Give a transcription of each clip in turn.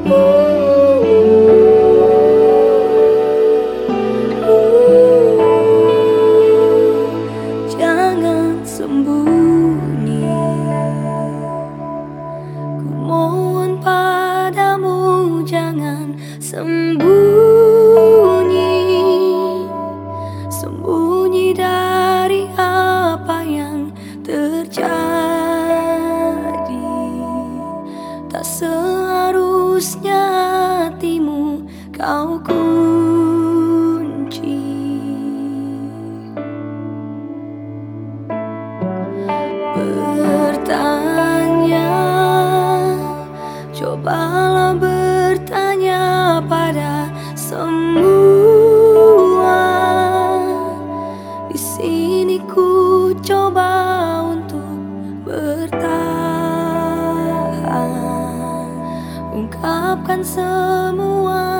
Jangan sembunyi. Ku padamu jangan sembunyi. Sembunyi dari apa yang terjadi. terkunci Bertanya Cobalah bertanya pada semua. Di sini ku coba untuk bertahan. Ungkapkan semua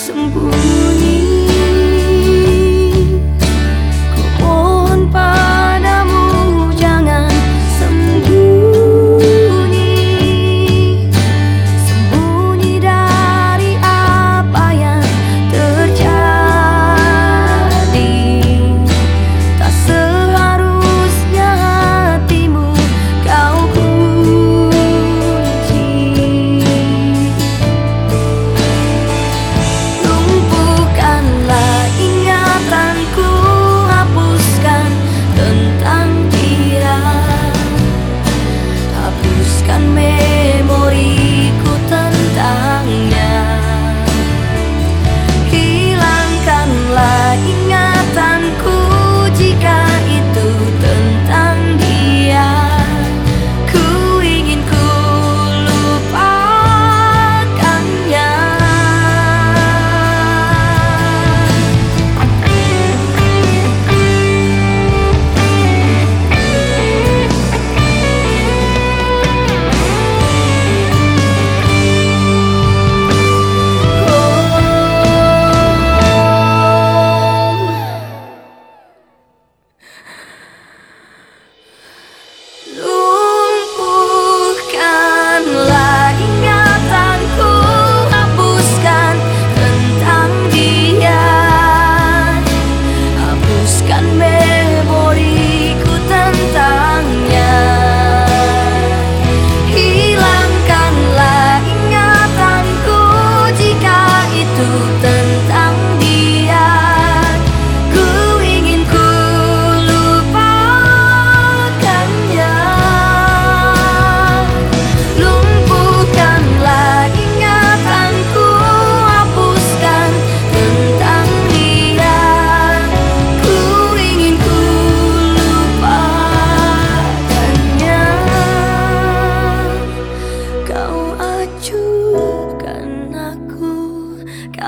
生不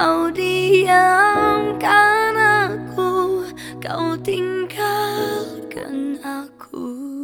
Kau diamkan aku Kau tinggalkan aku.